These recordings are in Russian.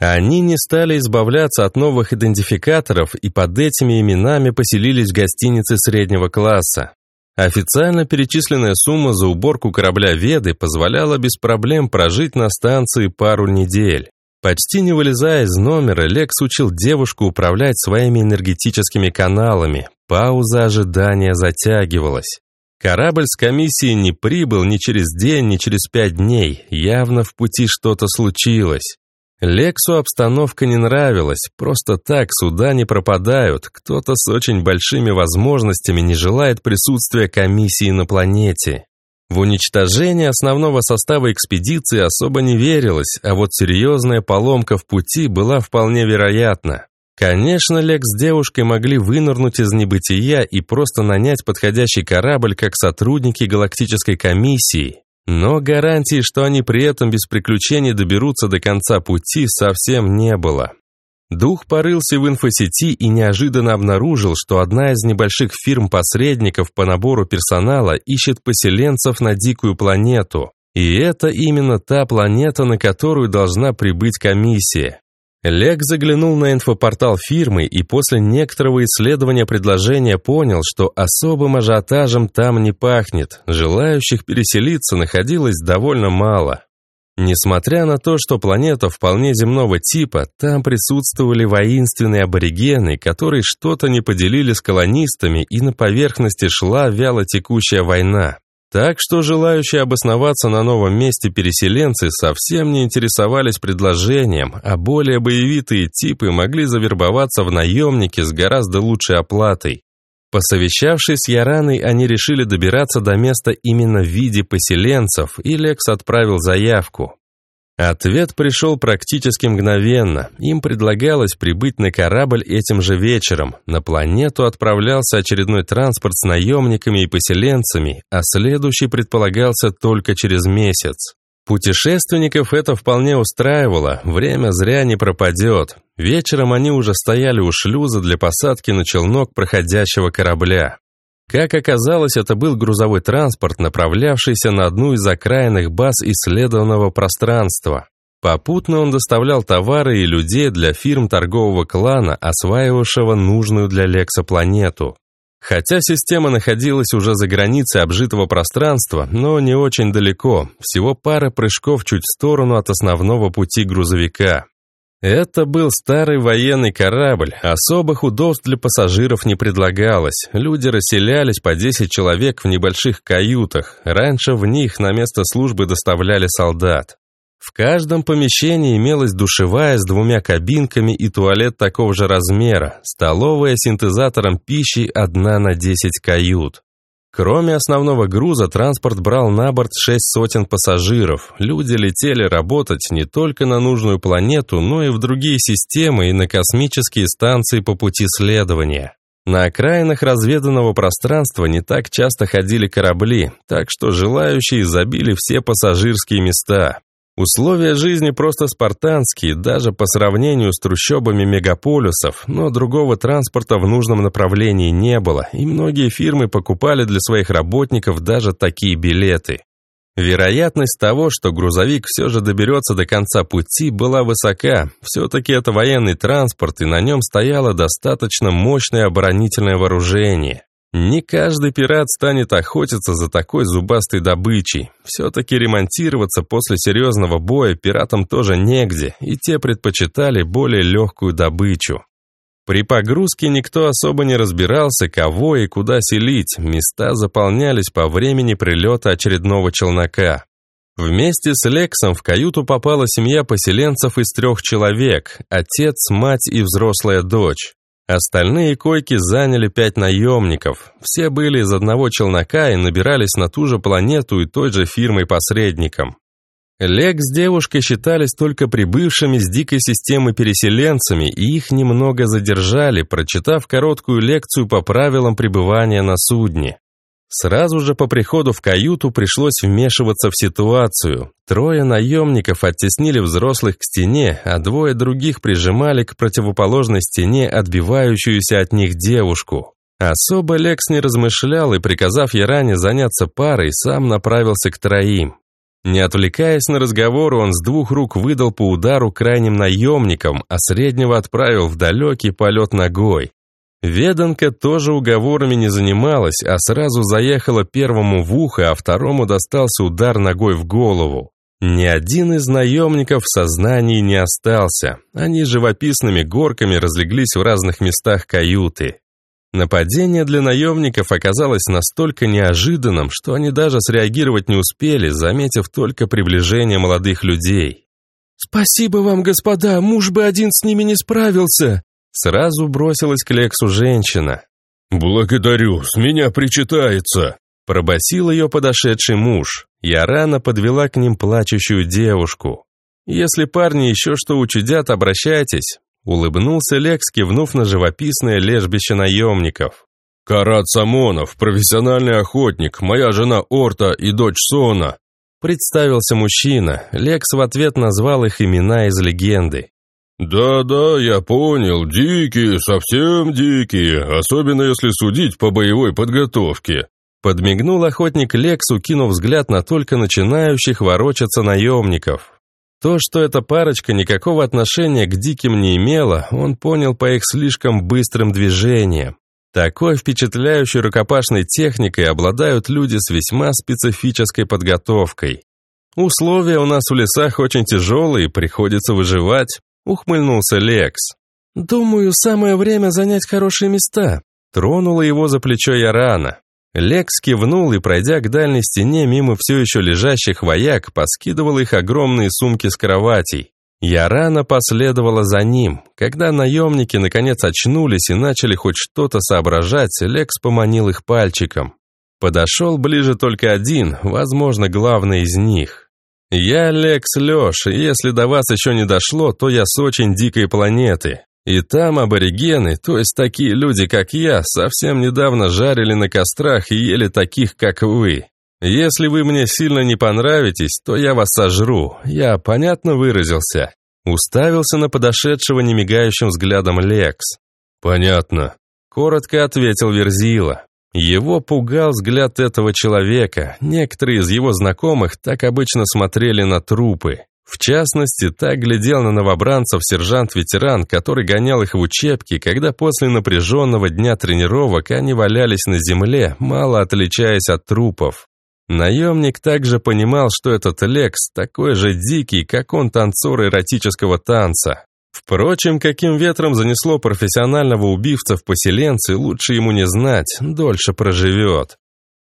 Они не стали избавляться от новых идентификаторов и под этими именами поселились в гостинице среднего класса. Официально перечисленная сумма за уборку корабля «Веды» позволяла без проблем прожить на станции пару недель. Почти не вылезая из номера, Лекс учил девушку управлять своими энергетическими каналами. Пауза ожидания затягивалась. Корабль с комиссией не прибыл ни через день, ни через пять дней. Явно в пути что-то случилось. Лексу обстановка не нравилась, просто так суда не пропадают, кто-то с очень большими возможностями не желает присутствия комиссии на планете. В уничтожение основного состава экспедиции особо не верилось, а вот серьезная поломка в пути была вполне вероятна. Конечно, Лекс с девушкой могли вынырнуть из небытия и просто нанять подходящий корабль как сотрудники галактической комиссии, но гарантии, что они при этом без приключений доберутся до конца пути, совсем не было. Дух порылся в инфосети и неожиданно обнаружил, что одна из небольших фирм-посредников по набору персонала ищет поселенцев на дикую планету. И это именно та планета, на которую должна прибыть комиссия. Лег заглянул на инфопортал фирмы и после некоторого исследования предложения понял, что особым ажиотажем там не пахнет, желающих переселиться находилось довольно мало. Несмотря на то, что планета вполне земного типа, там присутствовали воинственные аборигены, которые что-то не поделили с колонистами, и на поверхности шла вяло текущая война. Так что желающие обосноваться на новом месте переселенцы совсем не интересовались предложением, а более боевитые типы могли завербоваться в наемники с гораздо лучшей оплатой. Посовещавшись с Яраной, они решили добираться до места именно в виде поселенцев, и Лекс отправил заявку. Ответ пришел практически мгновенно. Им предлагалось прибыть на корабль этим же вечером. На планету отправлялся очередной транспорт с наемниками и поселенцами, а следующий предполагался только через месяц. Путешественников это вполне устраивало, время зря не пропадет. Вечером они уже стояли у шлюза для посадки на челнок проходящего корабля. Как оказалось, это был грузовой транспорт, направлявшийся на одну из окраинных баз исследованного пространства. Попутно он доставлял товары и людей для фирм торгового клана, осваивавшего нужную для Лекса планету. Хотя система находилась уже за границей обжитого пространства, но не очень далеко, всего пара прыжков чуть в сторону от основного пути грузовика. Это был старый военный корабль, особых удобств для пассажиров не предлагалось. Люди расселялись по 10 человек в небольших каютах. Раньше в них на место службы доставляли солдат. В каждом помещении имелась душевая с двумя кабинками и туалет такого же размера, столовая с синтезатором пищи одна на 10 кают. Кроме основного груза, транспорт брал на борт шесть сотен пассажиров. Люди летели работать не только на нужную планету, но и в другие системы и на космические станции по пути следования. На окраинах разведанного пространства не так часто ходили корабли, так что желающие забили все пассажирские места. Условия жизни просто спартанские, даже по сравнению с трущобами мегаполисов, но другого транспорта в нужном направлении не было, и многие фирмы покупали для своих работников даже такие билеты. Вероятность того, что грузовик все же доберется до конца пути, была высока. Все-таки это военный транспорт, и на нем стояло достаточно мощное оборонительное вооружение. Не каждый пират станет охотиться за такой зубастой добычей. Все-таки ремонтироваться после серьезного боя пиратам тоже негде, и те предпочитали более легкую добычу. При погрузке никто особо не разбирался, кого и куда селить, места заполнялись по времени прилета очередного челнока. Вместе с Лексом в каюту попала семья поселенцев из трех человек – отец, мать и взрослая дочь. Остальные койки заняли пять наемников. Все были из одного челнока и набирались на ту же планету и той же фирмой-посредником. Лек с девушкой считались только прибывшими с дикой системы переселенцами, и их немного задержали, прочитав короткую лекцию по правилам пребывания на судне. Сразу же по приходу в каюту пришлось вмешиваться в ситуацию. Трое наемников оттеснили взрослых к стене, а двое других прижимали к противоположной стене отбивающуюся от них девушку. Особо Лекс не размышлял и, приказав Яране заняться парой, сам направился к троим. Не отвлекаясь на разговор, он с двух рук выдал по удару крайним наемникам, а среднего отправил в далекий полет ногой. Веданка тоже уговорами не занималась, а сразу заехала первому в ухо, а второму достался удар ногой в голову. Ни один из наемников в сознании не остался. Они живописными горками разлеглись в разных местах каюты. Нападение для наемников оказалось настолько неожиданным, что они даже среагировать не успели, заметив только приближение молодых людей. «Спасибо вам, господа, муж бы один с ними не справился!» Сразу бросилась к Лексу женщина. «Благодарю, с меня причитается!» Пробасил ее подошедший муж. Ярана подвела к ним плачущую девушку. «Если парни еще что учудят, обращайтесь. Улыбнулся Лекс, кивнув на живописное лежбище наемников. «Карат Самонов, профессиональный охотник, моя жена Орта и дочь Сона». Представился мужчина. Лекс в ответ назвал их имена из легенды. «Да-да, я понял, дикие, совсем дикие, особенно если судить по боевой подготовке». Подмигнул охотник Лексу, кинув взгляд на только начинающих ворочаться наемников. То, что эта парочка никакого отношения к диким не имела, он понял по их слишком быстрым движениям. Такой впечатляющей рукопашной техникой обладают люди с весьма специфической подготовкой. Условия у нас в лесах очень тяжелые, приходится выживать, ухмыльнулся Лекс. Думаю, самое время занять хорошие места. Тронула его за плечо Ярана. Лекс кивнул и, пройдя к дальней стене мимо все еще лежащих вояк, поскидывал их огромные сумки с кроватей. Я рано последовала за ним. Когда наемники наконец очнулись и начали хоть что-то соображать, Лекс поманил их пальчиком. Подошел ближе только один, возможно, главный из них. «Я Лекс Леш, и если до вас еще не дошло, то я с очень дикой планеты. И там аборигены, то есть такие люди, как я, совсем недавно жарили на кострах и ели таких, как вы. Если вы мне сильно не понравитесь, то я вас сожру. Я понятно выразился?» Уставился на подошедшего немигающим взглядом Лекс. «Понятно», — коротко ответил Верзила. Его пугал взгляд этого человека. Некоторые из его знакомых так обычно смотрели на трупы. В частности, так глядел на новобранцев сержант-ветеран, который гонял их в учебке, когда после напряженного дня тренировок они валялись на земле, мало отличаясь от трупов. Наемник также понимал, что этот Лекс такой же дикий, как он танцор эротического танца. Впрочем, каким ветром занесло профессионального убивца в поселенцы, лучше ему не знать, дольше проживет.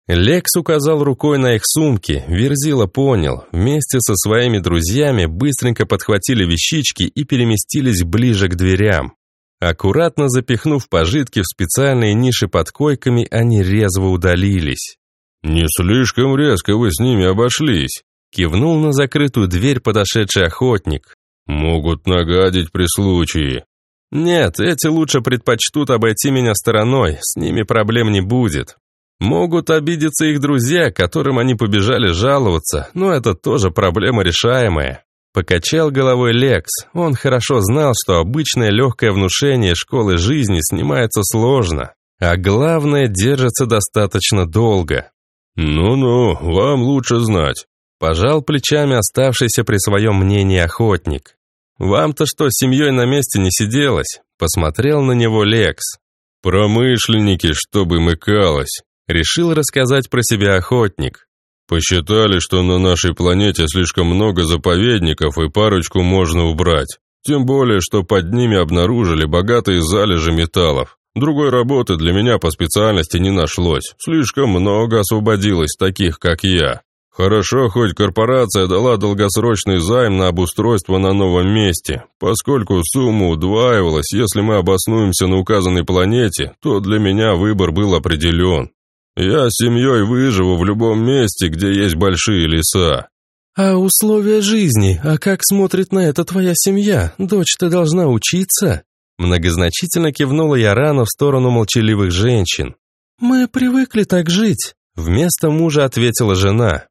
Лекс указал рукой на их сумки, Верзила понял. Вместе со своими друзьями быстренько подхватили вещички и переместились ближе к дверям. Аккуратно запихнув пожитки в специальные ниши под койками, они резво удалились. «Не слишком резко вы с ними обошлись», — кивнул на закрытую дверь подошедший охотник. «Могут нагадить при случае». «Нет, эти лучше предпочтут обойти меня стороной, с ними проблем не будет. Могут обидеться их друзья, которым они побежали жаловаться, но это тоже проблема решаемая. Покачал головой Лекс. Он хорошо знал, что обычное легкое внушение школы жизни снимается сложно, а главное, держится достаточно долго. «Ну-ну, вам лучше знать», – пожал плечами оставшийся при своем мнении охотник. «Вам-то что, семьей на месте не сиделось?» – посмотрел на него Лекс. «Промышленники, чтобы мыкалось», Решил рассказать про себя охотник. Посчитали, что на нашей планете слишком много заповедников и парочку можно убрать. Тем более, что под ними обнаружили богатые залежи металлов. Другой работы для меня по специальности не нашлось. Слишком много освободилось таких, как я. Хорошо, хоть корпорация дала долгосрочный займ на обустройство на новом месте. Поскольку сумма удваивалась, если мы обоснуемся на указанной планете, то для меня выбор был определен. Я с семьей выживу в любом месте, где есть большие леса». «А условия жизни? А как смотрит на это твоя семья? Дочь-то должна учиться?» Многозначительно кивнула Ярана в сторону молчаливых женщин. «Мы привыкли так жить», — вместо мужа ответила жена.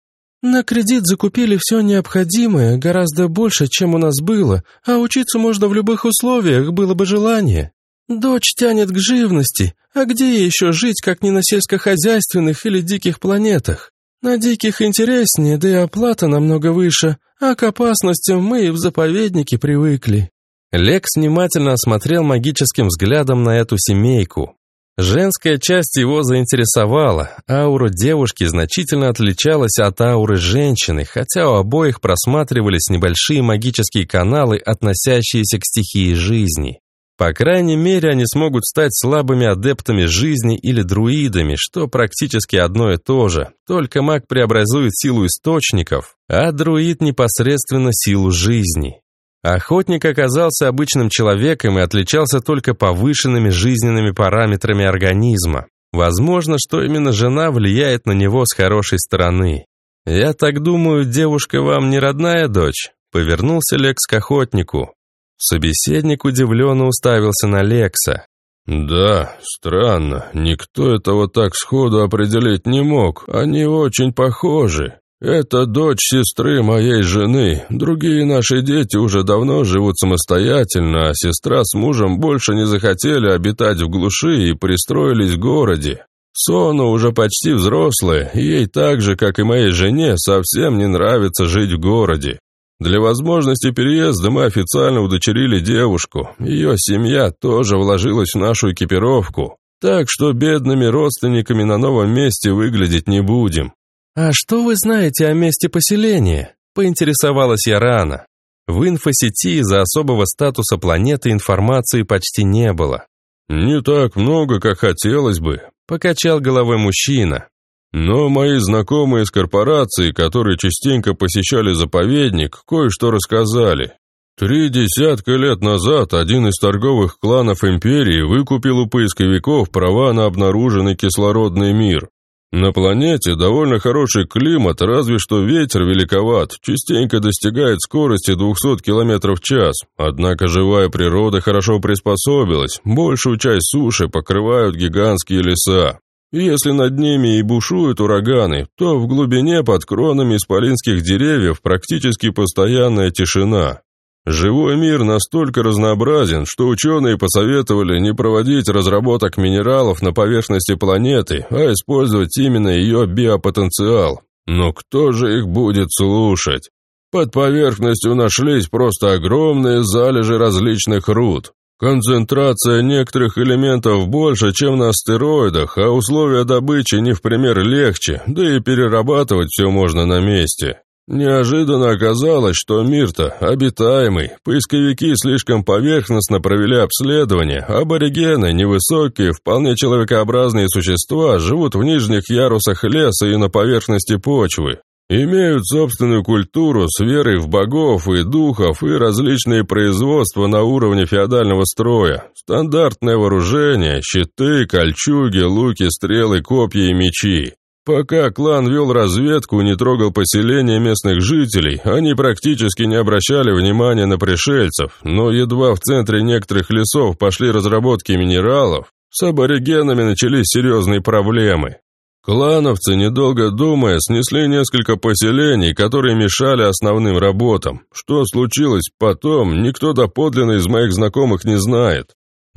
«На кредит закупили все необходимое, гораздо больше, чем у нас было, а учиться можно в любых условиях, было бы желание». Дочь тянет к живности, а где еще жить, как не на сельскохозяйственных или диких планетах? На диких интереснее, да и оплата намного выше, а к опасностям мы и в заповеднике привыкли». Лекс внимательно осмотрел магическим взглядом на эту семейку. Женская часть его заинтересовала. Аура девушки значительно отличалась от ауры женщины, хотя у обоих просматривались небольшие магические каналы, относящиеся к стихии жизни. По крайней мере, они смогут стать слабыми адептами жизни или друидами, что практически одно и то же. Только маг преобразует силу источников, а друид непосредственно силу жизни. Охотник оказался обычным человеком и отличался только повышенными жизненными параметрами организма. Возможно, что именно жена влияет на него с хорошей стороны. «Я так думаю, девушка вам не родная дочь?» Повернулся Лекс к охотнику. Собеседник удивленно уставился на Лекса. «Да, странно. Никто этого так сходу определить не мог. Они очень похожи. «Это дочь сестры моей жены. Другие наши дети уже давно живут самостоятельно, а сестра с мужем больше не захотели обитать в глуши и пристроились в городе. Сона уже почти взрослая, ей так же, как и моей жене, совсем не нравится жить в городе. Для возможности переезда мы официально удочерили девушку. Ее семья тоже вложилась в нашу экипировку. Так что бедными родственниками на новом месте выглядеть не будем. «А что вы знаете о месте поселения?» – поинтересовалась я рано. В инфосети из-за особого статуса планеты информации почти не было. «Не так много, как хотелось бы», – покачал головой мужчина. «Но мои знакомые из корпорации, которые частенько посещали заповедник, кое-что рассказали. Три десятка лет назад один из торговых кланов Империи выкупил у поисковиков права на обнаруженный кислородный мир. На планете довольно хороший климат, разве что ветер великоват, частенько достигает скорости 200 км в час. Однако живая природа хорошо приспособилась, большую часть суши покрывают гигантские леса. если над ними и бушуют ураганы, то в глубине под кронами исполинских деревьев практически постоянная тишина. Живой мир настолько разнообразен, что ученые посоветовали не проводить разработок минералов на поверхности планеты, а использовать именно ее биопотенциал. Но кто же их будет слушать? Под поверхностью нашлись просто огромные залежи различных руд. Концентрация некоторых элементов больше, чем на астероидах, а условия добычи не в пример легче, да и перерабатывать все можно на месте. Неожиданно оказалось, что мир-то обитаемый. Поисковики слишком поверхностно провели обследование. Аборигены, невысокие, вполне человекообразные существа, живут в нижних ярусах леса и на поверхности почвы. Имеют собственную культуру с верой в богов и духов и различные производства на уровне феодального строя. Стандартное вооружение, щиты, кольчуги, луки, стрелы, копья и мечи. Пока клан вел разведку и не трогал поселения местных жителей, они практически не обращали внимания на пришельцев, но едва в центре некоторых лесов пошли разработки минералов, с аборигенами начались серьезные проблемы. Клановцы, недолго думая, снесли несколько поселений, которые мешали основным работам. Что случилось потом, никто доподлинно из моих знакомых не знает.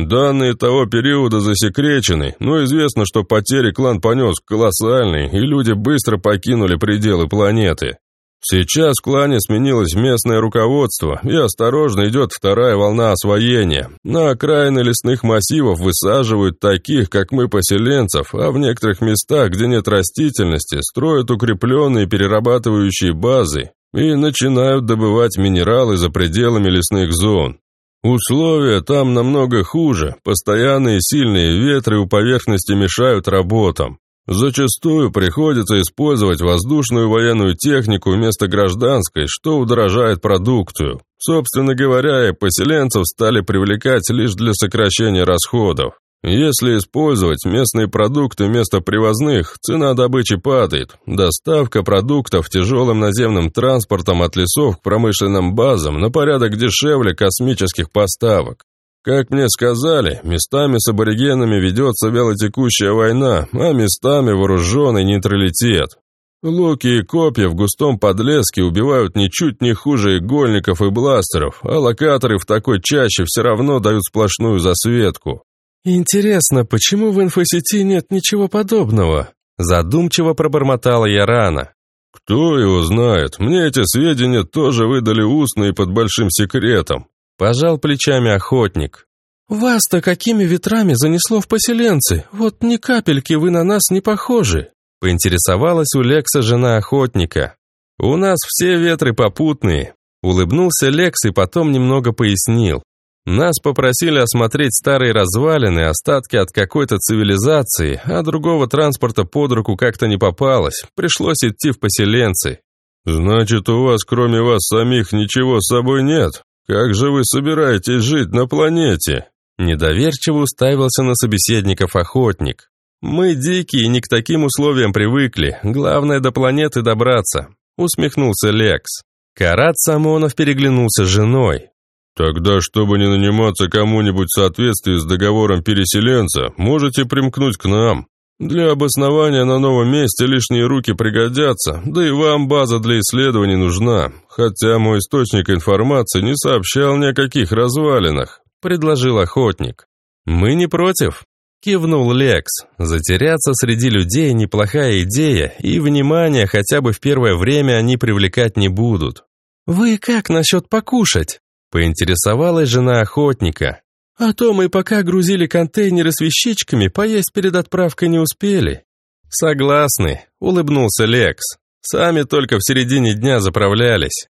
Данные того периода засекречены, но известно, что потери клан понес колоссальные, и люди быстро покинули пределы планеты. Сейчас в клане сменилось местное руководство, и осторожно идет вторая волна освоения. На окраины лесных массивов высаживают таких, как мы, поселенцев, а в некоторых местах, где нет растительности, строят укрепленные перерабатывающие базы и начинают добывать минералы за пределами лесных зон. Условия там намного хуже, постоянные сильные ветры у поверхности мешают работам. Зачастую приходится использовать воздушную военную технику вместо гражданской, что удорожает продукцию. Собственно говоря, поселенцев стали привлекать лишь для сокращения расходов. Если использовать местные продукты вместо привозных, цена добычи падает. Доставка продуктов тяжелым наземным транспортом от лесов к промышленным базам на порядок дешевле космических поставок. Как мне сказали, местами с аборигенами ведется вялотекущая война, а местами вооруженный нейтралитет. Луки и копья в густом подлеске убивают ничуть не хуже игольников и бластеров, а локаторы в такой чаще все равно дают сплошную засветку. «Интересно, почему в инфосети нет ничего подобного?» Задумчиво пробормотала я рано. «Кто его знает? Мне эти сведения тоже выдали устно и под большим секретом». Пожал плечами охотник. «Вас-то какими ветрами занесло в поселенцы? Вот ни капельки вы на нас не похожи». Поинтересовалась у Лекса жена охотника. «У нас все ветры попутные», — улыбнулся Лекс и потом немного пояснил. «Нас попросили осмотреть старые развалины, остатки от какой-то цивилизации, а другого транспорта под руку как-то не попалось, пришлось идти в поселенцы». «Значит, у вас кроме вас самих ничего с собой нет? Как же вы собираетесь жить на планете?» Недоверчиво уставился на собеседников охотник. «Мы дикие, не к таким условиям привыкли. Главное, до планеты добраться», — усмехнулся Лекс. Карат Самонов переглянулся с женой. «Тогда, чтобы не наниматься кому-нибудь в соответствии с договором переселенца, можете примкнуть к нам. Для обоснования на новом месте лишние руки пригодятся, да и вам база для исследований нужна, хотя мой источник информации не сообщал ни о каких развалинах», — предложил охотник. «Мы не против», Кивнул Лекс. Затеряться среди людей – неплохая идея, и внимание хотя бы в первое время они привлекать не будут. «Вы как насчет покушать?» – поинтересовалась жена охотника. «А то мы пока грузили контейнеры с вещичками, поесть перед отправкой не успели». «Согласны», – улыбнулся Лекс. «Сами только в середине дня заправлялись».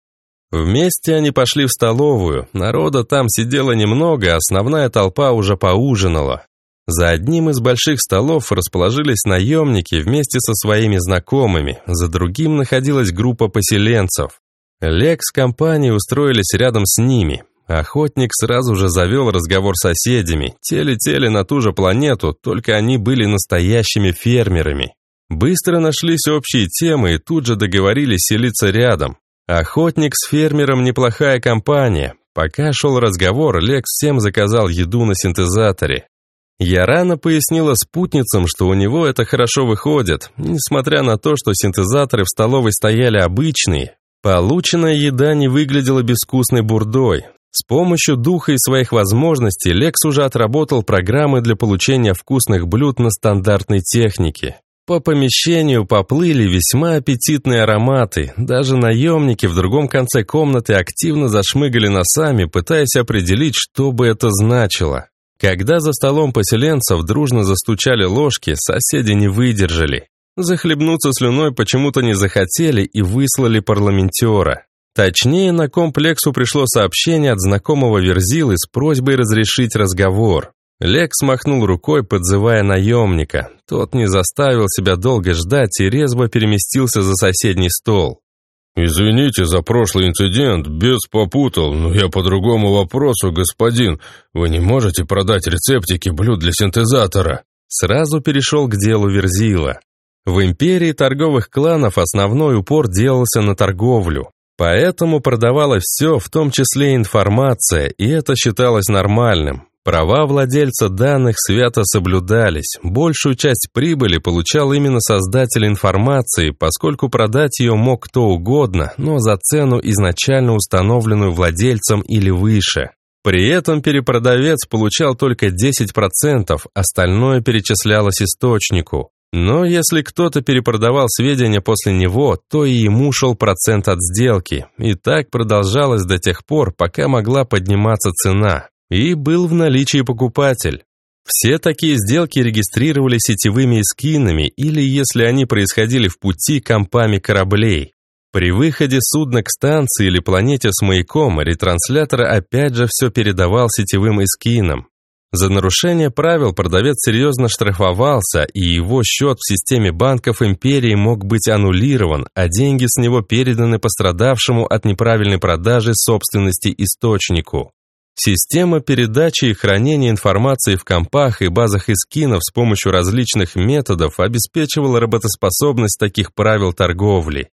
Вместе они пошли в столовую, народа там сидело немного, основная толпа уже поужинала. За одним из больших столов расположились наемники вместе со своими знакомыми, за другим находилась группа поселенцев. Лекс с компанией устроились рядом с ними. Охотник сразу же завел разговор с соседями, те летели на ту же планету, только они были настоящими фермерами. Быстро нашлись общие темы и тут же договорились селиться рядом. Охотник с фермером неплохая компания. Пока шел разговор, Лекс всем заказал еду на синтезаторе. Я рано пояснила спутницам, что у него это хорошо выходит, несмотря на то, что синтезаторы в столовой стояли обычные. Полученная еда не выглядела безвкусной бурдой. С помощью духа и своих возможностей Лекс уже отработал программы для получения вкусных блюд на стандартной технике. По помещению поплыли весьма аппетитные ароматы. Даже наемники в другом конце комнаты активно зашмыгали носами, пытаясь определить, что бы это значило. Когда за столом поселенцев дружно застучали ложки, соседи не выдержали. Захлебнуться слюной почему-то не захотели и выслали парламентера. Точнее, на комплексу пришло сообщение от знакомого Верзилы с просьбой разрешить разговор. Лекс махнул рукой, подзывая наемника. Тот не заставил себя долго ждать и резво переместился за соседний стол. «Извините за прошлый инцидент, без попутал, но я по другому вопросу, господин. Вы не можете продать рецептики блюд для синтезатора?» Сразу перешел к делу Верзила. В империи торговых кланов основной упор делался на торговлю. Поэтому продавалось все, в том числе информация, и это считалось нормальным. Права владельца данных свято соблюдались. Большую часть прибыли получал именно создатель информации, поскольку продать ее мог кто угодно, но за цену изначально установленную владельцем или выше. При этом перепродавец получал только 10%, остальное перечислялось источнику. Но если кто-то перепродавал сведения после него, то и ему шел процент от сделки. И так продолжалось до тех пор, пока могла подниматься цена. И был в наличии покупатель. Все такие сделки регистрировали сетевыми эскинами или, если они происходили в пути, компами кораблей. При выходе судна к станции или планете с маяком ретранслятор опять же все передавал сетевым эскинам. За нарушение правил продавец серьезно штрафовался, и его счет в системе банков империи мог быть аннулирован, а деньги с него переданы пострадавшему от неправильной продажи собственности источнику. Система передачи и хранения информации в компах и базах эскинов с помощью различных методов обеспечивала работоспособность таких правил торговли.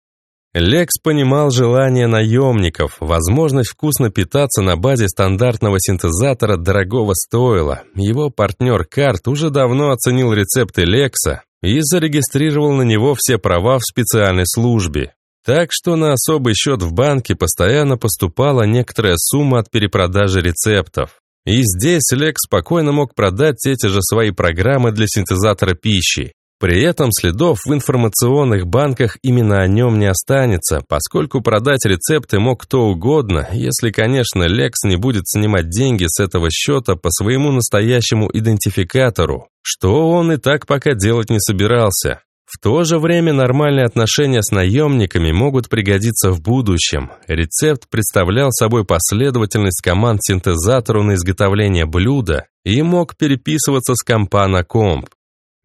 Лекс понимал желание наемников, возможность вкусно питаться на базе стандартного синтезатора дорогого стоила. Его партнер Карт уже давно оценил рецепты Лекса, и зарегистрировал на него все права в специальной службе. Так что на особый счет в банке постоянно поступала некоторая сумма от перепродажи рецептов. И здесь Лек спокойно мог продать эти же свои программы для синтезатора пищи. При этом следов в информационных банках именно о нем не останется, поскольку продать рецепты мог кто угодно, если, конечно, Лекс не будет снимать деньги с этого счета по своему настоящему идентификатору, что он и так пока делать не собирался. В то же время нормальные отношения с наемниками могут пригодиться в будущем. Рецепт представлял собой последовательность команд синтезатору на изготовление блюда и мог переписываться с компа на комп.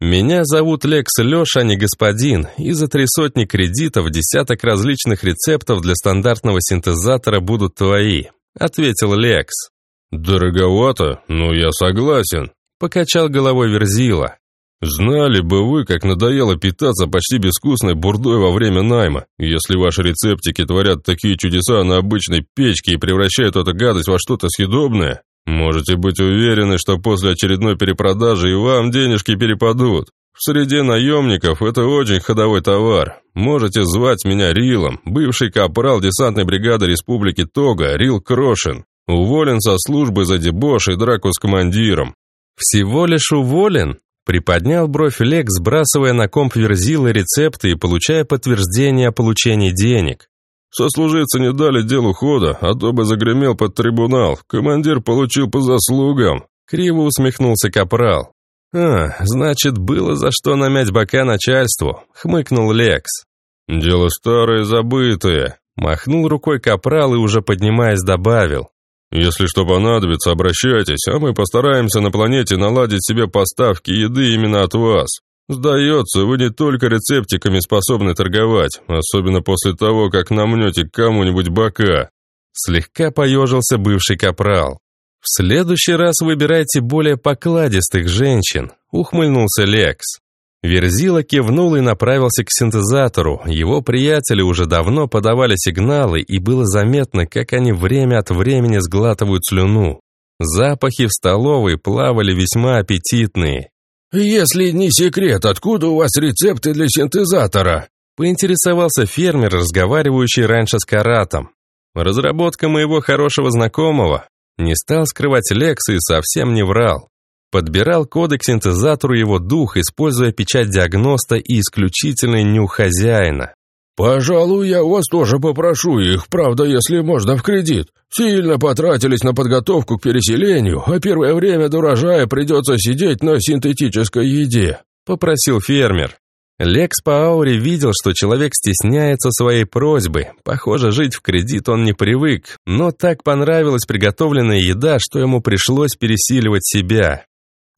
«Меня зовут Лекс Леша, а не господин, и за три сотни кредитов десяток различных рецептов для стандартного синтезатора будут твои», — ответил Лекс. «Дороговато, но я согласен», — покачал головой Верзила. «Знали бы вы, как надоело питаться почти безвкусной бурдой во время найма. Если ваши рецептики творят такие чудеса на обычной печке и превращают эту гадость во что-то съедобное, Можете быть уверены, что после очередной перепродажи и вам денежки перепадут. В среде наемников это очень ходовой товар. Можете звать меня Рилом, бывший капрал десантной бригады Республики Тога, Рил Крошин. Уволен со службы за дебош и драку с командиром. Всего лишь уволен? Приподнял бровь Лек, сбрасывая на комп верзилы рецепты и получая подтверждение о получении денег. Сослуживцы не дали делу хода, а то бы загремел под трибунал. Командир получил по заслугам. Криво усмехнулся капрал. «А, значит, было за что намять бока начальству», — хмыкнул Лекс. «Дело старое, забытое», — махнул рукой капрал и уже поднимаясь добавил. «Если что понадобится, обращайтесь, а мы постараемся на планете наладить себе поставки еды именно от вас. «Сдается, вы не только рецептиками способны торговать, особенно после того, как намнете кому-нибудь бока». Слегка поежился бывший капрал. «В следующий раз выбирайте более покладистых женщин», — ухмыльнулся Лекс. Верзила кивнул и направился к синтезатору. Его приятели уже давно подавали сигналы, и было заметно, как они время от времени сглатывают слюну. Запахи в столовой плавали весьма аппетитные. «Если не секрет, откуда у вас рецепты для синтезатора?» Поинтересовался фермер, разговаривающий раньше с Каратом. Разработка моего хорошего знакомого. Не стал скрывать Лекс и совсем не врал. Подбирал коды к синтезатору его дух, используя печать диагноста и исключительный нюх хозяина. «Пожалуй, я вас тоже попрошу их, правда, если можно, в кредит. Сильно потратились на подготовку к переселению, а первое время до урожая придется сидеть на синтетической еде», — попросил фермер. Лекс по ауре видел, что человек стесняется своей просьбы. Похоже, жить в кредит он не привык, но так понравилась приготовленная еда, что ему пришлось пересиливать себя.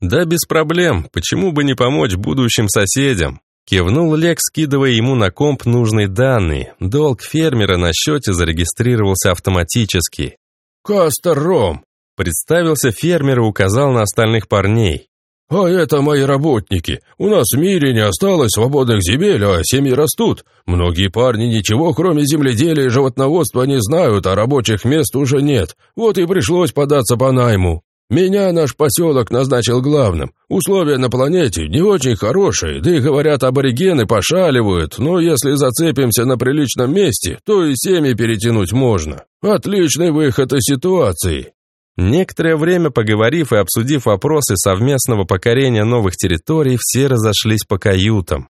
Да без проблем, почему бы не помочь будущим соседям? Кивнул Лек, скидывая ему на комп нужные данные. Долг фермера на счете зарегистрировался автоматически. «Кастер Ром!» Представился фермер и указал на остальных парней. «А это мои работники. У нас в мире не осталось свободных земель, а семьи растут. Многие парни ничего, кроме земледелия и животноводства, не знают, а рабочих мест уже нет. Вот и пришлось податься по найму. Меня наш поселок назначил главным. Условия на планете не очень хорошие, да и говорят, аборигены пошаливают, но если зацепимся на приличном месте, то и семьи перетянуть можно. Отличный выход из ситуации. Некоторое время поговорив и обсудив вопросы совместного покорения новых территорий, все разошлись по каютам.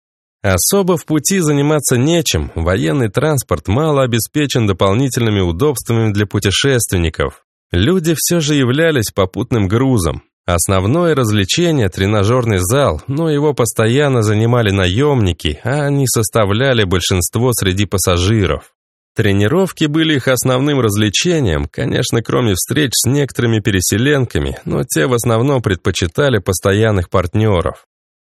Особо в пути заниматься нечем, военный транспорт мало обеспечен дополнительными удобствами для путешественников. Люди все же являлись попутным грузом. Основное развлечение – тренажерный зал, но его постоянно занимали наемники, а они составляли большинство среди пассажиров. Тренировки были их основным развлечением, конечно, кроме встреч с некоторыми переселенками, но те в основном предпочитали постоянных партнеров.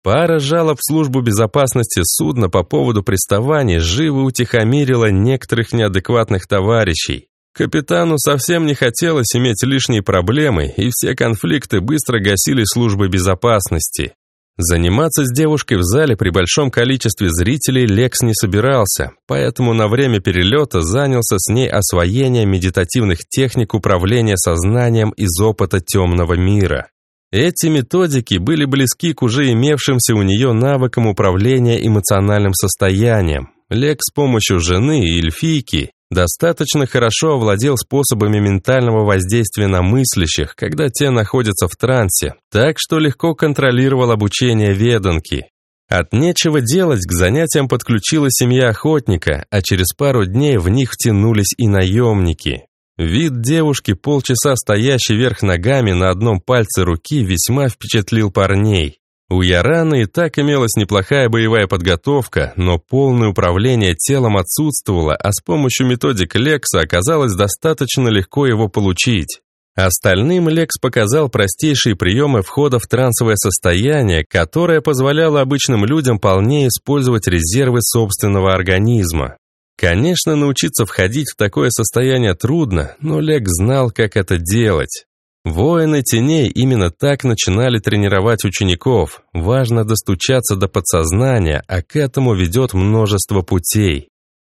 Пара жалоб в службу безопасности судна по поводу приставаний живо утихомирила некоторых неадекватных товарищей. Капитану совсем не хотелось иметь лишние проблемы, и все конфликты быстро гасили службы безопасности. Заниматься с девушкой в зале при большом количестве зрителей Лекс не собирался, поэтому на время перелета занялся с ней освоением медитативных техник управления сознанием из опыта темного мира. Эти методики были близки к уже имевшимся у нее навыкам управления эмоциональным состоянием. Лек с помощью жены и эльфийки достаточно хорошо овладел способами ментального воздействия на мыслящих, когда те находятся в трансе, так что легко контролировал обучение веданки. От нечего делать к занятиям подключилась семья охотника, а через пару дней в них втянулись и наемники. Вид девушки, полчаса стоящей вверх ногами на одном пальце руки, весьма впечатлил парней. У Яраны и так имелась неплохая боевая подготовка, но полное управление телом отсутствовало, а с помощью методик Лекса оказалось достаточно легко его получить. Остальным Лекс показал простейшие приемы входа в трансовое состояние, которое позволяло обычным людям полнее использовать резервы собственного организма. Конечно, научиться входить в такое состояние трудно, но Лекс знал, как это делать. Воины теней именно так начинали тренировать учеников. Важно достучаться до подсознания, а к этому ведет множество путей.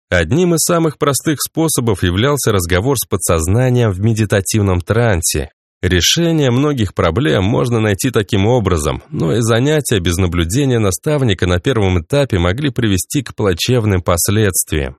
Одним из самых простых способов являлся разговор с подсознанием в медитативном трансе. Решение многих проблем можно найти таким образом, но и занятия без наблюдения наставника на первом этапе могли привести к плачевным последствиям.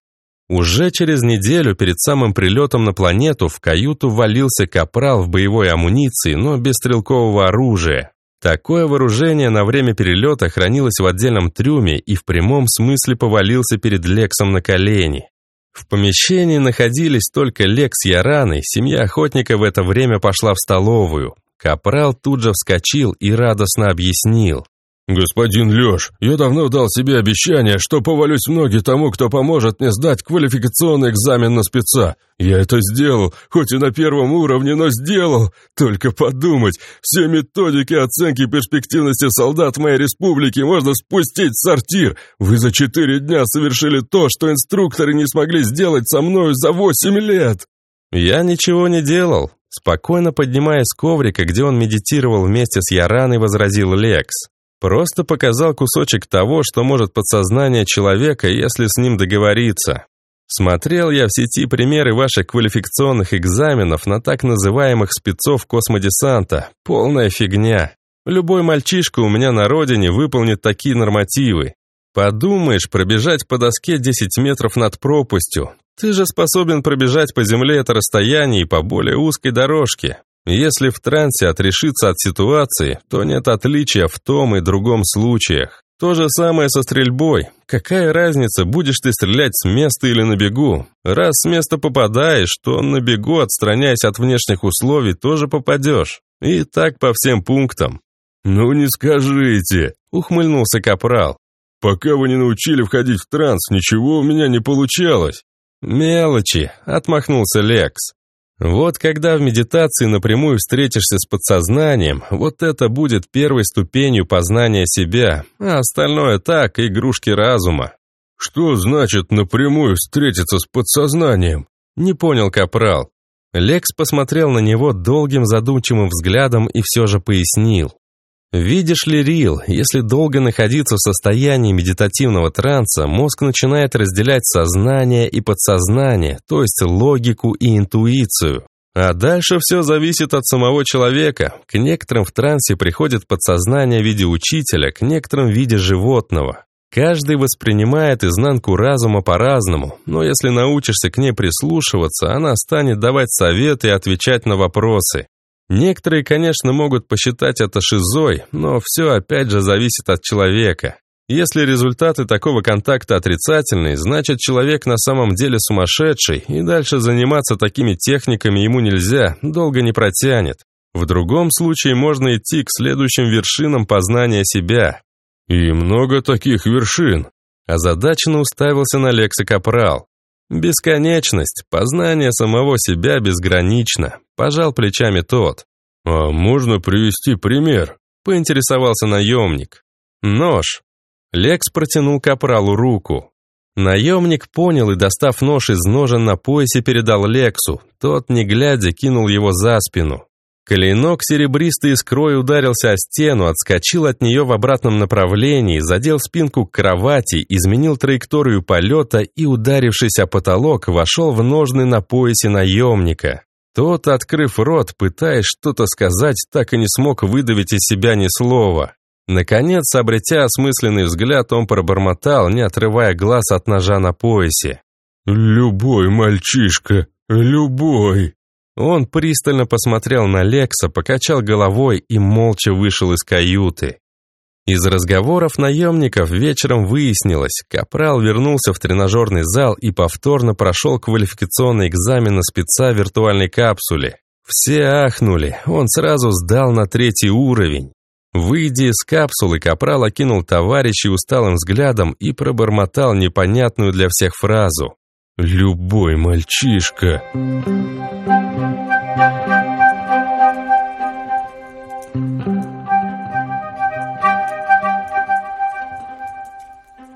Уже через неделю перед самым прилетом на планету в каюту ввалился капрал в боевой амуниции, но без стрелкового оружия. Такое вооружение на время перелета хранилось в отдельном трюме и в прямом смысле повалился перед Лексом на колени. В помещении находились только Лекс и Яраной, семья охотника в это время пошла в столовую. Капрал тут же вскочил и радостно объяснил. «Господин Лёш, я давно дал себе обещание, что повалюсь в ноги тому, кто поможет мне сдать квалификационный экзамен на спеца. Я это сделал, хоть и на первом уровне, но сделал. Только подумать, все методики оценки перспективности солдат моей республики можно спустить в сортир. Вы за четыре дня совершили то, что инструкторы не смогли сделать со мною за восемь лет». «Я ничего не делал», Спокойно поднимаясь с коврика, где он медитировал вместе с Яраной, возразил Лекс. Просто показал кусочек того, что может подсознание человека, если с ним договориться. Смотрел я в сети примеры ваших квалификационных экзаменов на так называемых спецов космодесанта. Полная фигня. Любой мальчишка у меня на родине выполнит такие нормативы. Подумаешь, пробежать по доске 10 метров над пропастью. Ты же способен пробежать по земле это расстояние и по более узкой дорожке. Если в трансе отрешиться от ситуации, то нет отличия в том и другом случаях. То же самое со стрельбой. Какая разница, будешь ты стрелять с места или на бегу? Раз с места попадаешь, то на бегу, отстраняясь от внешних условий, тоже попадешь. И так по всем пунктам. «Ну не скажите», — ухмыльнулся Капрал. «Пока вы не научили входить в транс, ничего у меня не получалось». «Мелочи», — отмахнулся Лекс. Вот когда в медитации напрямую встретишься с подсознанием, вот это будет первой ступенью познания себя, а остальное так, игрушки разума. Что значит напрямую встретиться с подсознанием? Не понял Капрал. Лекс посмотрел на него долгим задумчивым взглядом и все же пояснил. Видишь ли, Рил, если долго находиться в состоянии медитативного транса, мозг начинает разделять сознание и подсознание, то есть логику и интуицию. А дальше все зависит от самого человека. К некоторым в трансе приходит подсознание в виде учителя, к некоторым в виде животного. Каждый воспринимает изнанку разума по-разному, но если научишься к ней прислушиваться, она станет давать советы и отвечать на вопросы. Некоторые, конечно, могут посчитать это шизой, но все опять же зависит от человека. Если результаты такого контакта отрицательные, значит человек на самом деле сумасшедший, и дальше заниматься такими техниками ему нельзя, долго не протянет. В другом случае можно идти к следующим вершинам познания себя. И много таких вершин. Озадаченно уставился на Лекса Капрал. Бесконечность, познание самого себя безгранично, пожал плечами тот. А можно привести пример? Поинтересовался наемник. Нож. Лекс протянул капралу руку. Наемник понял и, достав нож из ножен на поясе, передал Лексу. Тот, не глядя, кинул его за спину. Клинок серебристый искрой ударился о стену, отскочил от нее в обратном направлении, задел спинку кровати, изменил траекторию полета и, ударившись о потолок, вошел в ножны на поясе наемника. Тот, открыв рот, пытаясь что-то сказать, так и не смог выдавить из себя ни слова. Наконец, обретя осмысленный взгляд, он пробормотал, не отрывая глаз от ножа на поясе. «Любой мальчишка, любой!» Он пристально посмотрел на Лекса, покачал головой и молча вышел из каюты. Из разговоров наемников вечером выяснилось, Капрал вернулся в тренажерный зал и повторно прошел квалификационный экзамен на спеца виртуальной капсуле. Все ахнули, он сразу сдал на третий уровень. Выйдя из капсулы, Капрал окинул товарищей усталым взглядом и пробормотал непонятную для всех фразу. «Любой мальчишка».